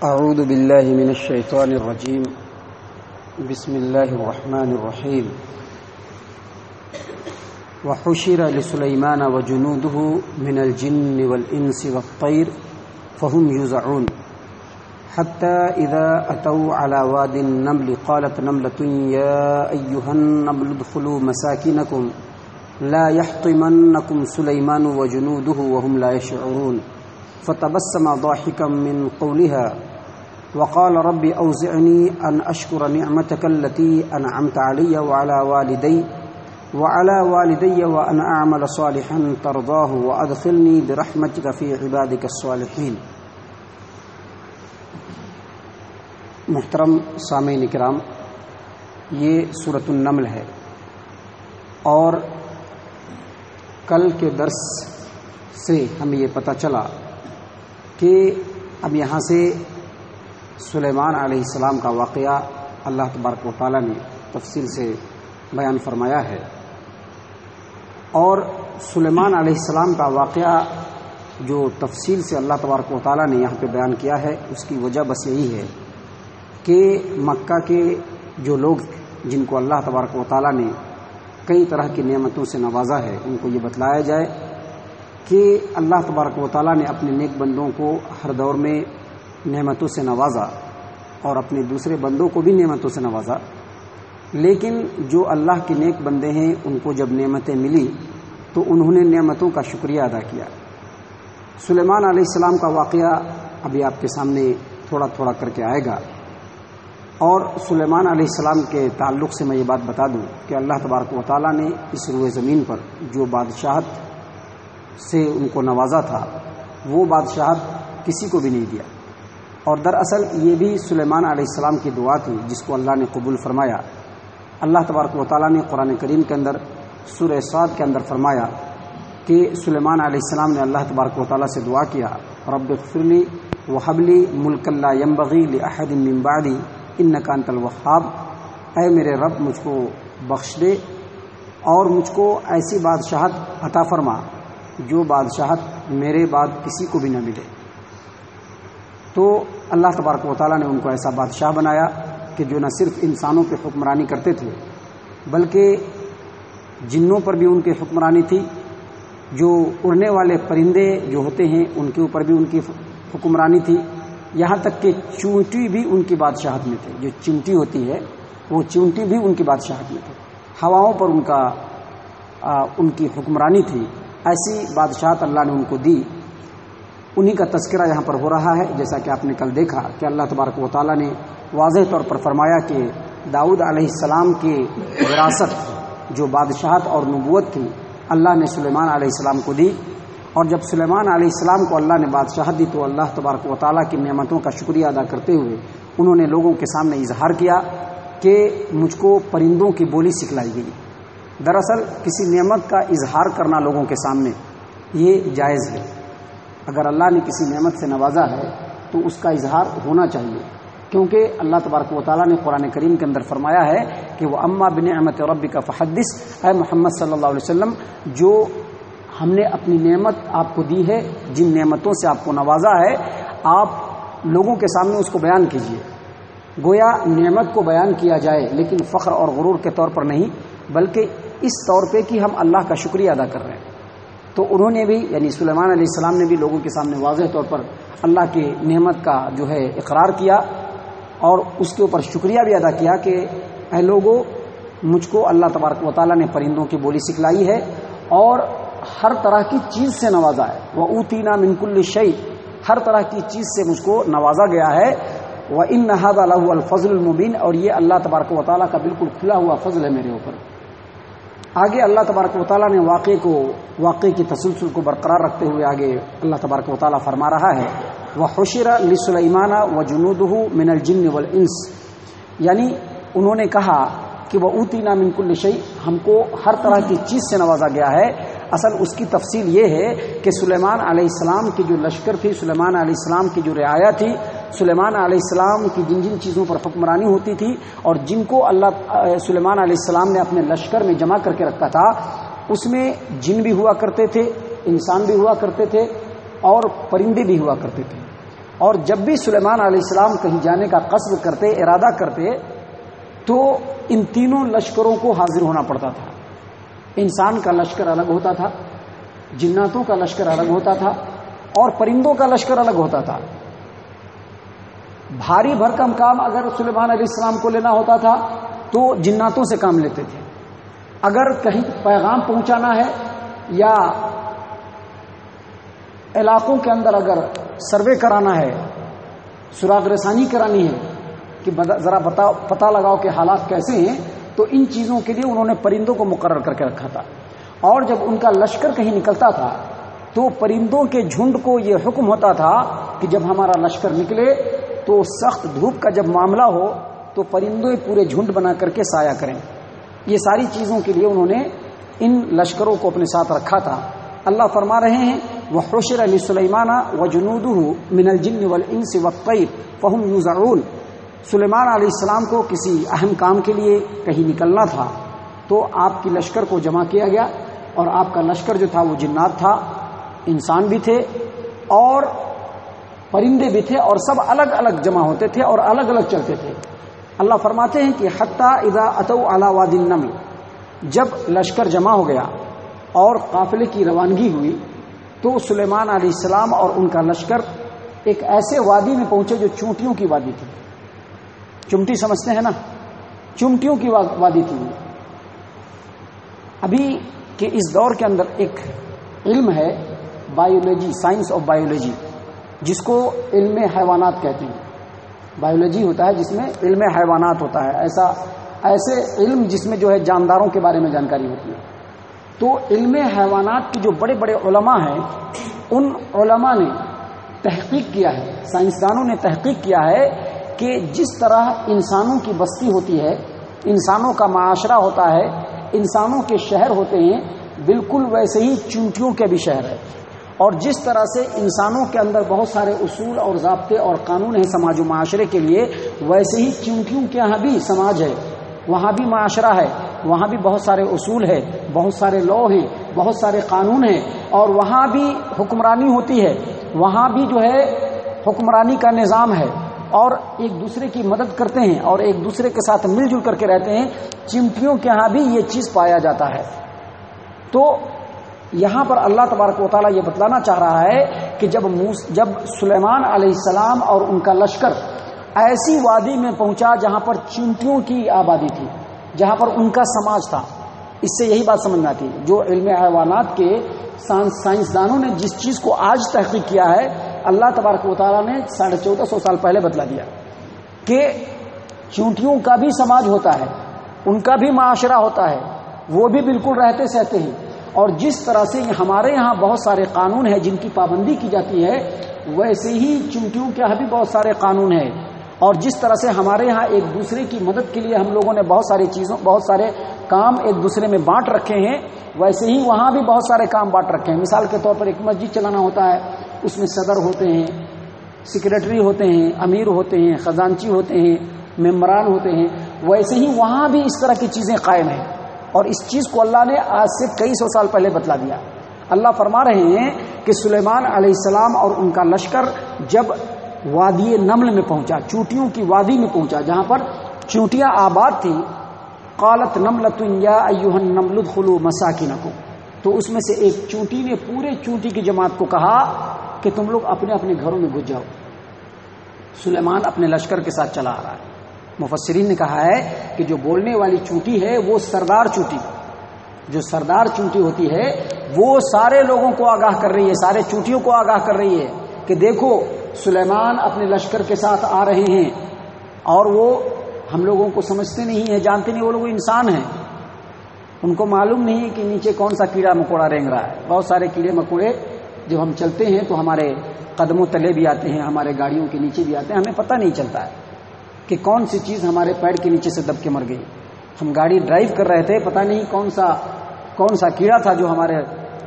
أعوذ بالله من الشيطان الرجيم. بسم الله الرحمن الرحيم. وحشر لسليمان وجنوده من الجن والإنس والطير فهم يوزعون. حتى إذا أتوا على واد النمل قالت نملة، يا أيها النمل ادخلوا مساكنكم. لا يحطمنكم سليمان وجنوده وهم لا يشعرون. فتبسم ضاحكا من قولها. وقال رب أوزعني أن أشكر نعمتك التي أنعمت علي وعلى والدي وعلى والدي وأن أعمل صالحا ترضاه وأدخلني برحمتك في عبادك الصالحين. محترم سامعین کرام، یہ صورت النمل ہے اور کل کے درس سے ہمیں یہ پتہ چلا کہ اب یہاں سے سلیمان علیہ السلام کا واقعہ اللہ تبارک و تعالیٰ نے تفصیل سے بیان فرمایا ہے۔ اور سلیمان علیہ السلام کا واقعہ جو تفصیل سے اللہ تبارک و تعالیٰ نے یہاں پہ بیان کیا ہے، اس کی وجہ بس یہی ہے کہ مکہ کے جو لوگ جن کو اللہ تبارک و تعالیٰ نے کئی طرح کی نعمتوں سے نوازا ہے، ان کو یہ بتلایا جائے کہ اللہ تبارک و تعالیٰ نے اپنے نیک بندوں کو ہر دور میں نعمتوں سے نوازا اور اپنے دوسرے بندوں کو بھی نعمتوں سے نوازا۔ لیکن جو اللہ کے نیک بندے ہیں، ان کو جب نعمتیں ملی، تو انہوں نے نعمتوں کا شکریہ ادا کیا۔ سلیمان علیہ السلام کا واقعہ ابھی آپ کے سامنے تھوڑا تھوڑا کر کے آئے گا۔ اور سلیمان علیہ السلام کے تعلق سے میں یہ بات بتا دوں کہ اللہ تبارک و تعالیٰ نے اس روئے زمین پر جو بادشاہت سے ان کو نوازا تھا، وہ بادشاہت کسی کو بھی نہیں دیا۔ اور دراصل یہ بھی سلیمان علیہ السلام کی دعا تھی، جس کو اللہ نے قبول فرمایا۔ اللہ تبارک و تعالیٰ نے قرآن کریم کے اندر، سورہ سعد کے اندر فرمایا کہ سلیمان علیہ السلام نے اللہ تبارک و تعالیٰ سے دعا کیا، رب فرلی و حبلی ملک اللہ یمبغی لحد ممبادی ان نکان الوہاب۔ اے میرے رب، مجھ کو بخش دے اور مجھ کو ایسی بادشاہت عطا فرما جو بادشاہت میرے بعد کسی کو بھی نہ ملے۔ تو اللہ تبارک و تعالیٰ نے ان کو ایسا بادشاہ بنایا کہ جو نہ صرف انسانوں پہ حکمرانی کرتے تھے بلکہ جنوں پر بھی ان کی حکمرانی تھی جو اڑنے والے پرندے جو ہوتے ہیں ان کے اوپر بھی ان کی حکمرانی تھی۔ یہاں تک کہ چونٹی بھی ان کی بادشاہت میں تھے۔ جو چمٹی ہوتی ہے وہ چونٹی بھی ان کی بادشاہت میں تھے۔ ہواؤں پر ان کا آ, ان کی حکمرانی تھی۔ ایسی بادشاہت اللہ نے ان کو دی۔ انہی کا تذکرہ یہاں پر ہو رہا ہے، جیسا کہ آپ نے کل دیکھا کہ اللہ تبارک و تعالیٰ نے واضح طور پر فرمایا کہ داؤد علیہ السلام کی وراثت جو بادشاہت اور نبوت تھی، اللہ نے سلیمان علیہ السلام کو دی۔ اور جب سلیمان علیہ السلام کو اللہ نے بادشاہت دی، تو اللہ تبارک و تعالیٰ کی نعمتوں کا شکریہ ادا کرتے ہوئے انہوں نے لوگوں کے سامنے اظہار کیا کہ مجھ کو پرندوں کی بولی سکھلائی گئی۔ دراصل کسی نعمت کا اظہار کرنا لوگوں کے سامنے یہ جائز ہے۔ اگر اللہ نے کسی نعمت سے نوازا ہے، تو اس کا اظہار ہونا چاہیے۔ کیونکہ اللہ تبارک و تعالیٰ نے قرآن کریم کے اندر فرمایا ہے کہ وہ اما بن احمد ربی کا فحدث، اے محمد صلی اللہ علیہ وسلم، جو ہم نے اپنی نعمت آپ کو دی ہے، جن نعمتوں سے آپ کو نوازا ہے، آپ لوگوں کے سامنے اس کو بیان کیجیے گویا نعمت کو بیان کیا جائے، لیکن فخر اور غرور کے طور پر نہیں، بلکہ اس طور پہ کہ ہم اللہ کا شکریہ ادا کر رہے ہیں۔ تو انہوں نے بھی یعنی سلیمان علیہ السلام نے بھی لوگوں کے سامنے واضح طور پر اللہ کی نعمت کا جو ہے اقرار کیا اور اس کے اوپر شکریہ بھی ادا کیا کہ اے لوگوں مجھ کو اللہ تبارک و تعالیٰ نے پرندوں کی بولی سکھلائی ہے اور ہر طرح کی چیز سے نوازا ہے۔ وہ اوتینا منکل شعی ہر طرح کی چیز سے مجھ کو نوازا گیا ہے۔ وہ ان نہاد الفضل المبین اور یہ اللہ تبارک و تعالیٰ کا بالکل کھلا ہوا فضل ہے میرے اوپر۔ آگے اللہ تبارک و تعالیٰ نے واقعے کو، واقعے کی تسلسل کو برقرار رکھتے ہوئے آگے اللہ تبارک و تعالیٰ فرما رہا ہے۔ وہ حشر سلیمانہ و جنود من الجن والانس یعنی انہوں نے کہا کہ وہ اوتی نا منکل شعی ہم کو ہر طرح کی چیز سے نوازا گیا ہے۔ اصل اس کی تفصیل یہ ہے کہ سلیمان علیہ السلام کی جو لشکر تھی، سلیمان علیہ السلام کی جو رعایا تھی سلیمان علیہ السلام کی جن جن چیزوں پر حکمرانی ہوتی تھی اور جن کو اللہ سلیمان علیہ السلام نے اپنے لشکر میں جمع کر کے رکھا تھا، اس میں جن بھی ہوا کرتے تھے، انسان بھی ہوا کرتے تھے اور پرندے بھی ہوا کرتے تھے۔ اور جب بھی سلیمان علیہ السلام کہیں جانے کا قصب کرتے، ارادہ کرتے، تو ان تینوں لشکروں کو حاضر ہونا پڑتا تھا۔ انسان کا لشکر الگ ہوتا تھا، جناتوں کا لشکر الگ ہوتا تھا اور پرندوں کا لشکر الگ ہوتا تھا۔ بھاری بھرکم کام اگر سلیمان علیہ السلام کو لینا ہوتا تھا تو جناتوں سے کام لیتے تھے۔ اگر کہیں پیغام پہنچانا ہے یا علاقوں کے اندر اگر سروے کرانا ہے، سراغ رسانی کرانی ہے کہ ذرا پتا لگاؤ کہ حالات کیسے ہیں، تو ان چیزوں کے لیے انہوں نے پرندوں کو مقرر کر کے رکھا تھا۔ اور جب ان کا لشکر کہیں نکلتا تھا، تو پرندوں کے جھنڈ کو یہ حکم ہوتا تھا کہ جب ہمارا لشکر نکلے تو سخت دھوپ کا جب معاملہ ہو تو پرندوں پورے جھنڈ بنا کر کے سایہ کریں۔ یہ ساری چیزوں کے لیے انہوں نے ان لشکروں کو اپنے ساتھ رکھا تھا۔ اللہ فرما رہے ہیں وہ خوشر علی سلیمانہ و جنود من الجن والانس والطیر فہم یوزعون سلیمان علیہ السلام کو کسی اہم کام کے لیے کہیں نکلنا تھا۔ تو آپ کی لشکر کو جمع کیا گیا اور آپ کا لشکر جو تھا وہ جنات تھا، انسان بھی تھے اور پرندے بھی تھے اور سب الگ الگ جمع ہوتے تھے اور الگ الگ چلتے تھے۔ اللہ فرماتے ہیں کہ حتیٰ ادا اتو اعلی واد نمی جب لشکر جمع ہو گیا اور قافلے کی روانگی ہوئی، تو سلیمان علیہ السلام اور ان کا لشکر ایک ایسے وادی میں پہنچے جو چونٹیوں کی وادی تھی۔ چمٹی سمجھتے ہیں نا؟ چمٹیوں کی وادی تھی۔ ابھی کے اس دور کے اندر ایک علم ہے بایولوجی سائنس آف بایولوجی جس کو علم حیوانات کہتے ہیں۔ بایولوجی ہوتا ہے جس میں علم حیوانات ہوتا ہے۔ ایسا، ایسے علم جس میں جو ہے جانداروں کے بارے میں جانکاری ہوتی ہے۔ تو علم حیوانات کے جو بڑے بڑے علماء ہیں، ان علماء نے تحقیق کیا ہے، سائنسدانوں نے تحقیق کیا ہے کہ جس طرح انسانوں کی بستی ہوتی ہے، انسانوں کا معاشرہ ہوتا ہے، انسانوں کے شہر ہوتے ہیں، بالکل ویسے ہی چونٹیوں کے بھی شہر ہے۔ اور جس طرح سے انسانوں کے اندر بہت سارے اصول اور ضابطے اور قانون ہیں سماج و معاشرے کے لیے، ویسے ہی چونٹیوں کے یہاں بھی سماج ہے، وہاں بھی معاشرہ ہے، وہاں بھی بہت سارے اصول ہے بہت سارے لو ہیں، بہت سارے قانون ہیں، اور وہاں بھی حکمرانی ہوتی ہے، وہاں بھی جو ہے حکمرانی کا نظام ہے، اور ایک دوسرے کی مدد کرتے ہیں، اور ایک دوسرے کے ساتھ مل جل کر کے رہتے ہیں چمٹیوں کے ہاں بھی یہ چیز پایا جاتا ہے۔ تو یہاں پر اللہ تبارک و تعالیٰ یہ بتلانا چاہ رہا ہے کہ جب جب سلیمان علیہ السلام اور ان کا لشکر ایسی وادی میں پہنچا جہاں پر چمٹیوں کی آبادی تھی، جہاں پر ان کا سماج تھا۔ اس سے یہی بات سمجھنا تھی جو علم حیوانات کے سائنسدانوں نے جس چیز کو آج تحقیق کیا ہے، اللہ تبارک و تعالیٰ نے ساڑھے چودہ سو سال پہلے بتلا دیا کہ چونٹیوں کا بھی سماج ہوتا ہے، ان کا بھی معاشرہ ہوتا ہے، وہ بھی بالکل رہتے سہتے ہیں۔ اور جس طرح سے ہمارے یہاں بہت سارے قانون ہیں جن کی پابندی کی جاتی ہے، ویسے ہی چونٹیوں کے یہاں بھی بہت سارے قانون ہیں۔ اور جس طرح سے ہمارے یہاں ایک دوسرے کی مدد کے لیے ہم لوگوں نے بہت ساری چیزوں، بہت سارے کام ایک دوسرے میں بانٹ رکھے ہیں، ویسے ہی وہاں بھی بہت سارے کام بانٹ رکھے ہیں۔ مثال کے طور پر ایک مسجد چلانا ہوتا ہے، اس میں صدر ہوتے ہیں سیکرٹری ہوتے ہیں، امیر ہوتے ہیں، خزانچی ہوتے ہیں، ممبران ہوتے ہیں۔ ویسے ہی وہاں بھی اس طرح کی چیزیں قائم ہیں۔ اور اس چیز کو اللہ نے آج سے کئی سو سال پہلے بتلا دیا۔ اللہ فرما رہے ہیں کہ سلیمان علیہ السلام اور ان کا لشکر جب وادی نمل میں پہنچا، چوٹیوں کی وادی میں پہنچا، جہاں پر چونٹیاں آباد تھیں، قالت نملت یا ایوہن نمل خلو مساکین کو تو اس میں سے ایک چونٹی نے پورے چونٹی کی جماعت کو کہا کہ تم لوگ اپنے اپنے گھروں میں گھس جاؤ۔ سلیمان اپنے لشکر کے ساتھ چلا آ رہا ہے۔ مفسرین نے کہا ہے کہ جو بولنے والی چونٹی ہے، وہ سردار چونٹی۔ جو سردار چونٹی ہوتی ہے، وہ سارے لوگوں کو آگاہ کر رہی ہے، سارے چونٹیوں کو آگاہ کر رہی ہے کہ دیکھو، سلیمان اپنے لشکر کے ساتھ آ رہے ہیں اور وہ ہم لوگوں کو سمجھتے نہیں ہیں، جانتے نہیں، وہ لوگ انسان ہیں۔ ان کو معلوم نہیں کہ نیچے کون سا کیڑا مکوڑا رینگ رہا ہے۔ بہت سارے کیڑے مکوڑے جب ہم چلتے ہیں تو ہمارے قدموں تلے بھی آتے ہیں، ہمارے گاڑیوں کے نیچے بھی آتے ہیں، ہمیں پتہ نہیں چلتا ہے۔ کہ کون سی چیز ہمارے پیر کے نیچے سے دب کے مر گئی۔ ہم گاڑی ڈرائیو کر رہے تھے، پتہ نہیں کون سا کون سا کیڑا تھا جو ہمارے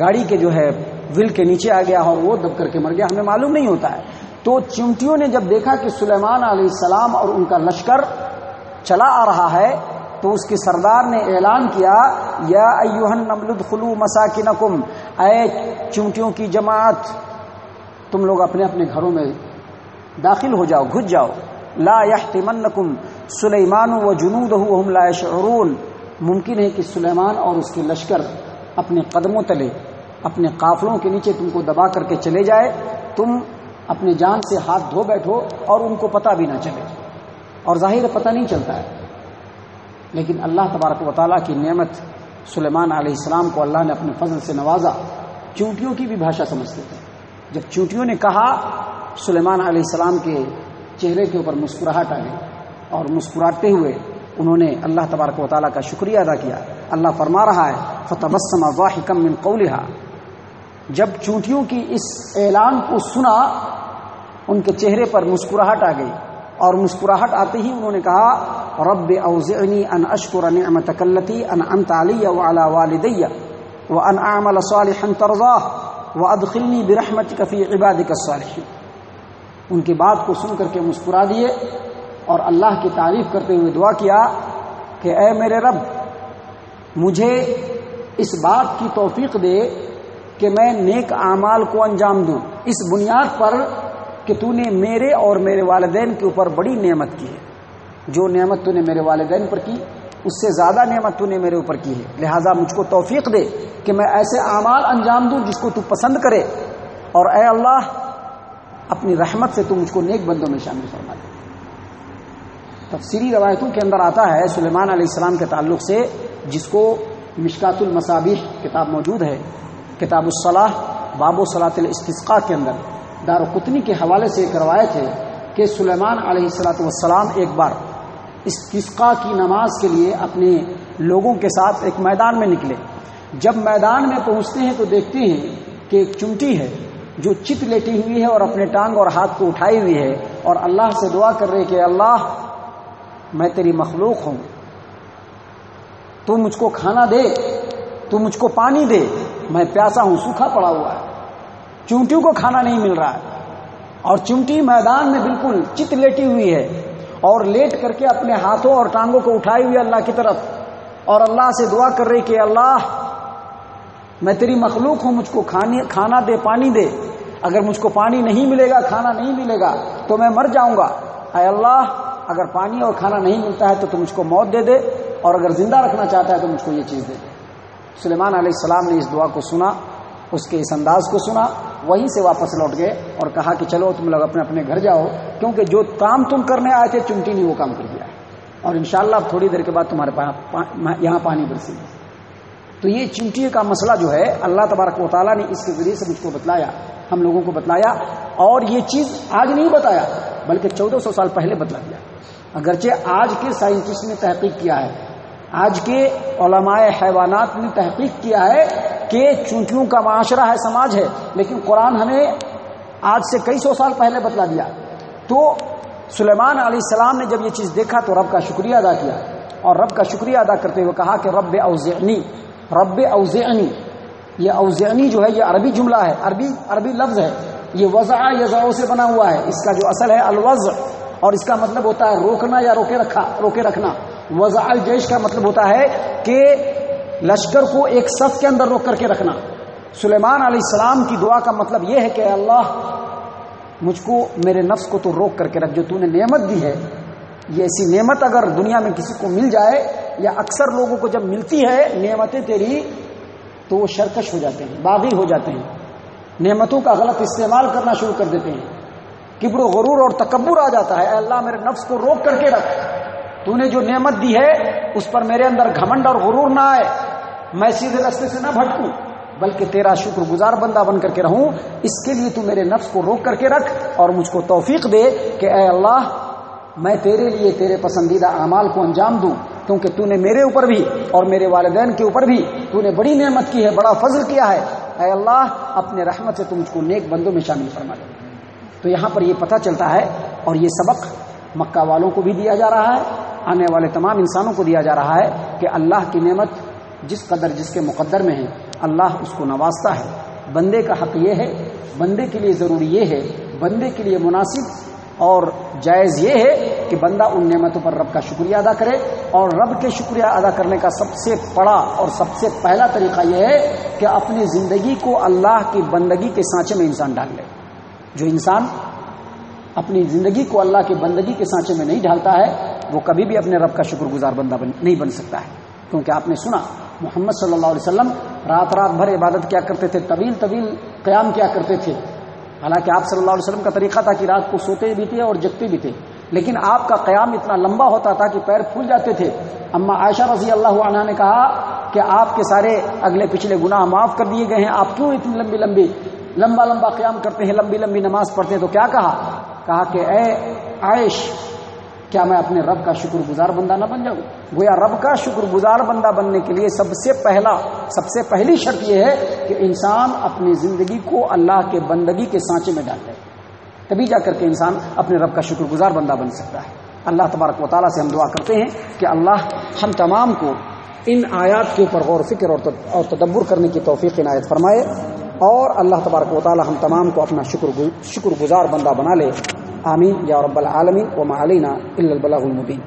گاڑی کے جو ہے ول کے نیچے آ گیا اور وہ دب کر کے مر گیا۔ ہمیں معلوم نہیں ہوتا ہے۔ تو چمٹیوں نے جب دیکھا کہ سلیمان علیہ السلام اور ان کا لشکر چلا آ رہا ہے، تو اس کے سردار نے اعلان کیا، یا ایوہن نملد خلو مساکنکم، اے چونٹیوں کی جماعت، تم لوگ اپنے اپنے گھروں میں داخل ہو جاؤ، گھس جاؤ۔ لا يحتمنکم سلیمان و جنودہ وهم لا يشعرون ممکن ہے کہ سلیمان اور اس کے لشکر اپنے قدموں تلے، اپنے قافلوں کے نیچے تم کو دبا کر کے چلے جائے، تم اپنے جان سے ہاتھ دھو بیٹھو اور ان کو پتہ بھی نہ چلے۔ اور ظاہر پتہ نہیں چلتا ہے۔ لیکن اللہ تبارک و تعالیٰ کی نعمت سلیمان علیہ السلام کو اللہ نے اپنے فضل سے نوازا۔ چونٹیوں کی بھی بھاشا سمجھتے تھے۔ جب چونٹیوں نے کہا، سلیمان علیہ السلام کے چہرے کے اوپر مسکراہٹ آ گئی اور مسکراتے ہوئے انہوں نے اللہ تبارک و تعالیٰ کا شکریہ ادا کیا۔ اللہ فرما رہا ہے، فتبسم واحکم من قولها۔ جب چونٹیوں کی اس اعلان کو سنا، ان کے چہرے پر مسکراہٹ آ گئی اور مسکراہٹ آتے ہی انہوں نے کہا، رب اوزعنی ان اشکر نعمتک اللتی ان انت علی وعلا والدی وان اعمل صالحا ترضاه وادخلنی برحمتک فی عبادک الصالحین ان کی بات کو سن کر کے مسکرا دیے اور اللہ کی تعریف کرتے ہوئے دعا کیا کہ اے میرے رب، مجھے اس بات کی توفیق دے کہ میں نیک اعمال کو انجام دوں۔ اس بنیاد پر کہ تو نے میرے اور میرے والدین کے اوپر بڑی نعمت کی ہے۔ جو نعمت تو نے میرے والدین پر کی، اس سے زیادہ نعمت تو نے میرے اوپر کی ہے۔ لہٰذا مجھ کو توفیق دے کہ میں ایسے اعمال انجام دوں جس کو تو پسند کرے۔ اور اے اللہ اپنی رحمت سے تو مجھ کو نیک بندوں میں شامل فرما دے تفسیری روایتوں کے اندر آتا ہے، سلیمان علیہ السلام کے تعلق سے جس کو مشکات المصابیح کتاب موجود ہے، کتاب الصلاح، باب و صلاح الاستسقاء کے اندر۔ دار قطنی کے حوالے سے ایک روایت ہے کہ سلیمان علیہ السلاۃ والسلام ایک بار استسقاء کی نماز کے لیے اپنے لوگوں کے ساتھ ایک میدان میں نکلے۔ جب میدان میں پہنچتے ہیں تو دیکھتے ہیں کہ ایک چمٹی ہے۔ جو چت لیٹی ہوئی ہے اور اپنے ٹانگ اور ہاتھ کو اٹھائی ہوئی ہے اور اللہ سے دعا کر رہے کہ اللہ، میں تیری مخلوق ہوں۔ تو مجھ کو کھانا دے، تو مجھ کو پانی دے۔ میں پیاسا ہوں، سوکھا پڑا ہوا ہے۔ چونٹیوں کو کھانا نہیں مل رہا ہے۔ اور چونٹی میدان میں بالکل چت لیٹی ہوئی ہے۔ اور لیٹ کر کے اپنے ہاتھوں اور ٹانگوں کو اٹھائی ہوئی اللہ کی طرف۔ اور اللہ سے دعا کر رہی کہ اللہ میں تیری مخلوق ہوں، مجھ کو کھانا دے، پانی دے۔ اگر مجھ کو پانی نہیں ملے گا، کھانا نہیں ملے گا، تو میں مر جاؤں گا۔ اے اللہ، اگر پانی اور کھانا نہیں ملتا ہے، تو تو مجھ کو موت دے دے۔ اور اگر زندہ رکھنا چاہتا ہے، تو مجھ کو یہ چیز دے دے۔ سلیمان علیہ السلام نے اس دعا کو سنا، اس کے اس انداز کو سنا، وہیں سے واپس لوٹ گئے اور کہا کہ چلو تم لوگ اپنے اپنے گھر جاؤ، کیونکہ جو کام تم کرنے آئے تھے چمٹی نے وہ کام کر دیا اور انشاءاللہ اب تھوڑی دیر کے بعد تمہارے پاس یہاں پانی برسی تو یہ چمٹی کا مسئلہ جو ہے، اللہ تبارک و تعالیٰ نے اس کے ذریعے سے مجھ کو بتلایا، ہم لوگوں کو بتلایا، اور یہ چیز آج نہیں بتایا، بلکہ چودہ سو سال پہلے بتلا دیا۔ اگرچہ آج کے سائنٹسٹ نے تحقیق کیا ہے، آج کے علماء حیوانات نے تحقیق کیا ہے کہ چونٹیوں کا معاشرہ ہے، سماج ہے، لیکن قرآن ہمیں آج سے کئی سو سال پہلے بتلا دیا۔ تو سلیمان علیہ السلام نے جب یہ چیز دیکھا تو رب کا شکریہ ادا کیا، اور رب کا شکریہ ادا کرتے ہوئے کہا کہ رب اوزعنی رب اوزعنی. یہ اوزعنی جو ہے، یہ عربی جملہ ہے، عربی عربی لفظ ہے۔ یہ وضع یزعو سے بنا ہوا ہے۔ اس کا جو اصل ہے، الوضع، اور اس کا مطلب ہوتا ہے روکنا یا روکے رکھا، روکے رکھنا۔ وضع الجیش کا مطلب ہوتا ہے کہ لشکر کو ایک صف کے اندر روک کر کے رکھنا۔ سلیمان علیہ السلام کی دعا کا مطلب یہ ہے کہ اللہ، مجھ کو، میرے نفس کو تو روک کر کے رکھ جو تو نے نعمت دی ہے۔ یہ ایسی نعمت اگر دنیا میں کسی کو مل جائے یا اکثر لوگوں کو جب ملتی ہے نعمتیں تیری، تو وہ شرکش ہو جاتے ہیں، باغی ہو جاتے ہیں۔ نعمتوں کا غلط استعمال کرنا شروع کر دیتے ہیں۔ کبر و غرور اور تکبر آ جاتا ہے، اے اللہ میرے نفس کو روک کر کے رکھ۔ تو نے جو نعمت دی ہے، اس پر میرے اندر گھمنڈ اور غرور نہ آئے۔ میں سیدھے رستے سے نہ بھٹکوں، بلکہ تیرا شکر گزار بندہ بن کر کے رہوں۔ اس کے لیے تو میرے نفس کو روک کر کے رکھ اور مجھ کو توفیق دے کہ اے اللہ، میں تیرے لیے تیرے پسندیدہ اعمال کو انجام دوں۔ کیونکہ تو نے میرے اوپر بھی اور میرے والدین کے اوپر بھی تو نے بڑی نعمت کی ہے، بڑا فضل کیا ہے۔ اے اللہ، اپنے رحمت سے تو مجھ کو نیک بندوں میں شامل فرما دے۔ تو یہاں پر یہ پتہ چلتا ہے اور یہ سبق مکہ والوں کو بھی دیا جا رہا ہے، آنے والے تمام انسانوں کو دیا جا رہا ہے کہ اللہ کی نعمت جس قدر جس کے مقدر میں ہے، اللہ اس کو نوازتا ہے۔ بندے کا حق یہ ہے، بندے کے لیے ضروری یہ ہے، بندے کے لیے مناسب اور جائز یہ ہے کہ بندہ ان نعمتوں پر رب کا شکریہ ادا کرے اور رب کے شکریہ ادا کرنے کا سب سے بڑا اور سب سے پہلا طریقہ یہ ہے کہ اپنی زندگی کو اللہ کی بندگی کے سانچے میں انسان ڈال لے۔ جو انسان اپنی زندگی کو اللہ کے بندگی کے سانچے میں نہیں ڈھالتا ہے، وہ کبھی بھی اپنے رب کا شکر گزار بندہ بن نہیں بن سکتا ہے۔ کیونکہ آپ نے سنا، محمد صلی اللہ علیہ وسلم رات رات بھر عبادت کیا کرتے تھے، طویل طویل قیام کیا کرتے تھے۔ حالانکہ آپ صلی اللہ علیہ وسلم کا طریقہ تھا کہ رات کو سوتے بھی تھے اور جگتے بھی تھے۔ لیکن آپ کا قیام اتنا لمبا ہوتا تھا کہ پیر پھول جاتے تھے۔ اما عائشہ رضی اللہ عنہ نے کہا کہ آپ کے سارے اگلے پچھلے گناہ معاف کر دیے گئے ہیں، آپ کیوں اتنی لمبی لمبی، لمبا لمبا قیام کرتے ہیں، لمبی لمبی نماز پڑھتے ہیں؟ تو کیا کہا؟ کہا کہ اے عائش، کیا میں اپنے رب کا شکر گزار بندہ نہ بن جاؤں؟ گویا رب کا شکر گزار بندہ بننے کے لیے سب سے پہلا، سب سے پہلی شرط یہ ہے کہ انسان اپنی زندگی کو اللہ کے بندگی کے سانچے میں ڈال دے۔ تبھی جا کر کے انسان اپنے رب کا شکر گزار بندہ بن سکتا ہے۔ اللہ تبارک و تعالیٰ سے ہم دعا کرتے ہیں کہ اللہ ہم تمام کو ان آیات کے اوپر غور فکر اور تدبر کرنے کی توفیق عنایت فرمائے اور اللہ تبارک و تعالیٰ ہم تمام کو اپنا شکر شکر گزار بندہ بنا لے۔ آمین۔ یا رب العالمین۔ و معلینہ البلاغ المبین۔